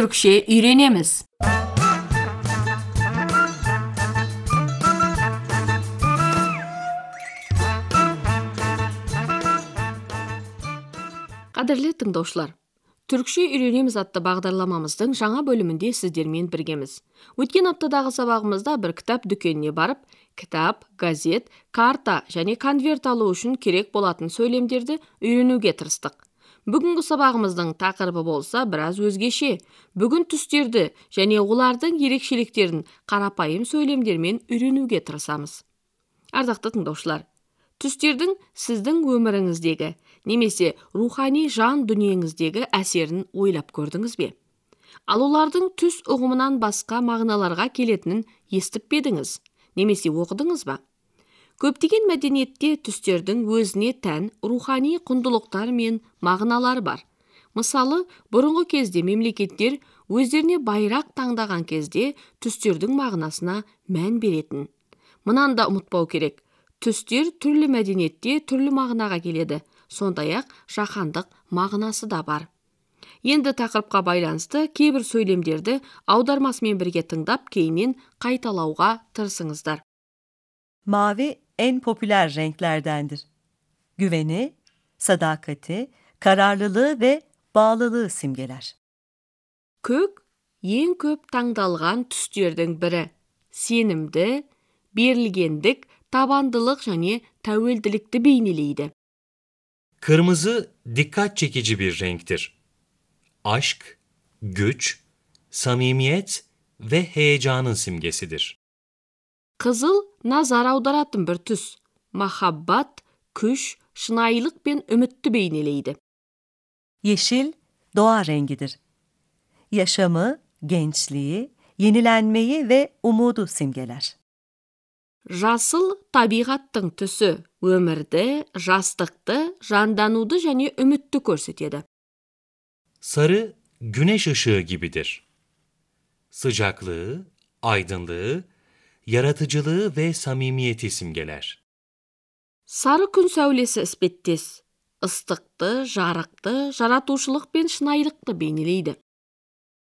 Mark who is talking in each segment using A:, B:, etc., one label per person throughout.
A: түрікше үйренеміз қадірлі тыңдаушылар түрікше үйренеміз атты бағдарламамыздың жаңа бөлімінде сіздермен біргеміз өткен аптадағы сабағымызда бір кітап дүкеніне барып кітап газет карта және конверт алу үшін керек болатын сөйлемдерді үйренуге тырыстық бүгінгі сабағымыздың тақырыбы болса біраз өзгеше. Бүгін түстерді және олардың ерекшеліктерін қарапайым сөйлемдермен үйренуге тырысамыз. Ардақты тыңдаушылар түстердің сіздің өміріңіздегі немесе рухани жан дүниеңіздегі әсерін ойлап көрдіңіз бе? Ал олардың түс ұғымынан басқа мағыналарға келетінін естіп пе едіңіз? Немесе оқыдыңыз ба? Көптеген мәдениетте түстердің өзіне тән рухани құндылықтар мен мағыналары бар. Мысалы бұрынғы кезде мемлекеттер өздеріне байрақ таңдаған кезде түстердің мағынасына мән беретін. Мынаны да ұмытпау керек. Түстер түрлі мәдениетте түрлі мағынаға келеді. Сондай ақ жаһандық мағынасы да бар. Енді тақырыпқа байланысты кейбір сөйлемдерді аудармасымен бірге тыңдап кейіннен қайталауға тырысыңыздар.
B: Mavi en popüler renklerdendir. Güveni, sadakati, kararlılığı ve bağlılığı simgeler.
A: көк ең көп таңдалған түстердің бірі сенімді берілгендік табандылық және тәуелділікті бейнелейді
C: Kırmızı dikkat çekici bir renktir. Aşk, güç, samimiyet ve heyecanın simgesidir.
A: Қызыл назар аударатын бір түс махаббат күш шынайылық пен үмітті бейнелейді
B: Yeşil, doğa rengidir. Yaşamı, gençliği, yenilenmeyi ve umudu simgeler.
A: жасыл табиғаттың түсі өмірді жастықты жандануды және үмітті көрсетеді
C: Sarı güneş ışığı gibidir. Sıcaklığı, aydınlığı, yaratıcılığı ve samimiyeti simgeler.
A: сары күн сәулесі іспеттес ыстықты жарықты жаратушылық пен шынайылықты бейнелейді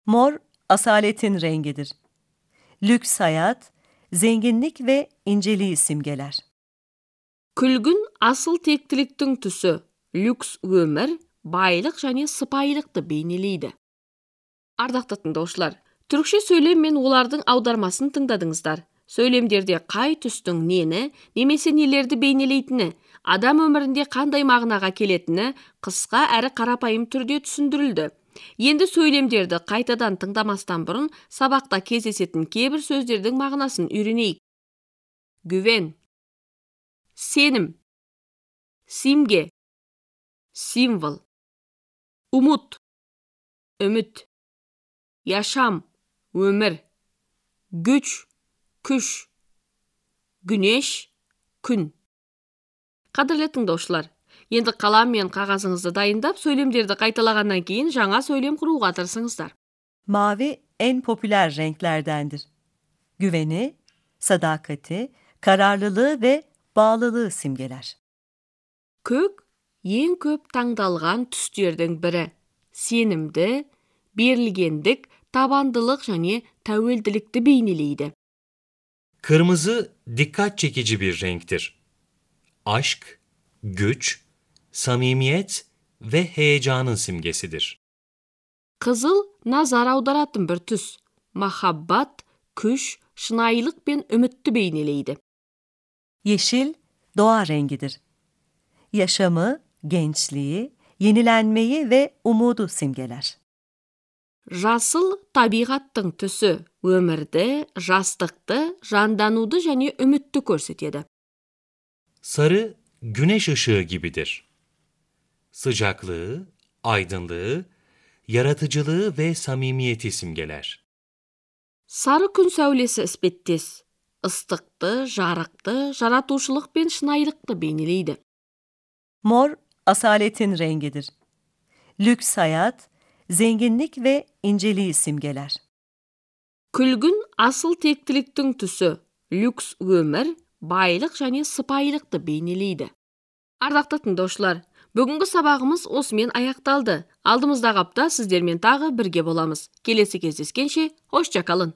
B: Mor, asaletin rengidir. Lüks hayat, zenginlik ve inceliği simgeler.
A: күлгін асыл тектіліктің түсі люкс өмір байлық және сыпайылықты бейнелейді ардақты тыңдаушылар түрікше сөйлем мен олардың аудармасын тыңдадыңыздар сөйлемдерде қай түстің нені немесе нелерді бейнелейтіні адам өмірінде қандай мағынаға келетіні қысқа әрі қарапайым түрде түсіндірілді. Енді сөйлемдерді қайтадан тыңдамастан бұрын сабақта кездесетін кейбір сөздердің мағынасын үйренейік. Güven сенім. Симге. Символ. Umut үміт. Yaşam өмір. Güç. Күш güneş күн қадірлі тыңдаушылар енді қалам мен қағазыңызды дайындап сөйлемдерді қайталағаннан кейін жаңа сөйлем құруға тырысыңыздар
B: Mavi en popüler renklerdendir. Güveni, sadakati, kararlılığı ve bağlılığı simgeler.
A: көк ең көп таңдалған түстердің бірі сенімді берілгендік табандылық және тәуелділікті бейнелейді
C: Kırmızı dikkat çekici bir renktir. Aşk, güç, samimiyet ve heyecanın simgesidir.
A: қызыл назар аударатын бір түс махаббат күш шынайылық пен үмітті бейнелейді
B: Yeşil, doğa rengidir. Yaşamı, gençliği, yenilenmeyi ve umudu simgeler.
A: Жасыл табиғаттың түсі өмірді жастықты жандануды және үмітті көрсетеді
C: Sarı güneş ışığı gibidir. Sıcaklığı, aydınlığı, yaratıcılığı ve samimiyeti simgeler.
A: сары күн сәулесі іспеттес ыстықты жарықты жаратушылық пен шынайылықты бейнелейді
B: Mor, asaletin rengidir. Lüks hayat, zenginlik ve inceliği simgeler.
A: күлгін асыл тектіліктің түсі люкс өмір байлық және сыпайылықты бейнелейді. Ардақты тыңдаушылар бүгінгі сабағымыз осымен аяқталды. Алдымыздағы апта сіздермен тағы бірге боламыз. Келесі кездескенше hoşça kalın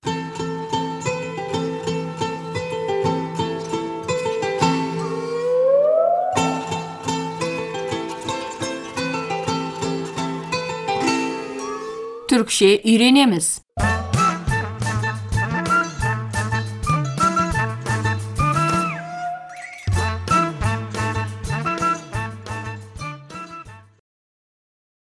A: Türkçe öğrenemiz.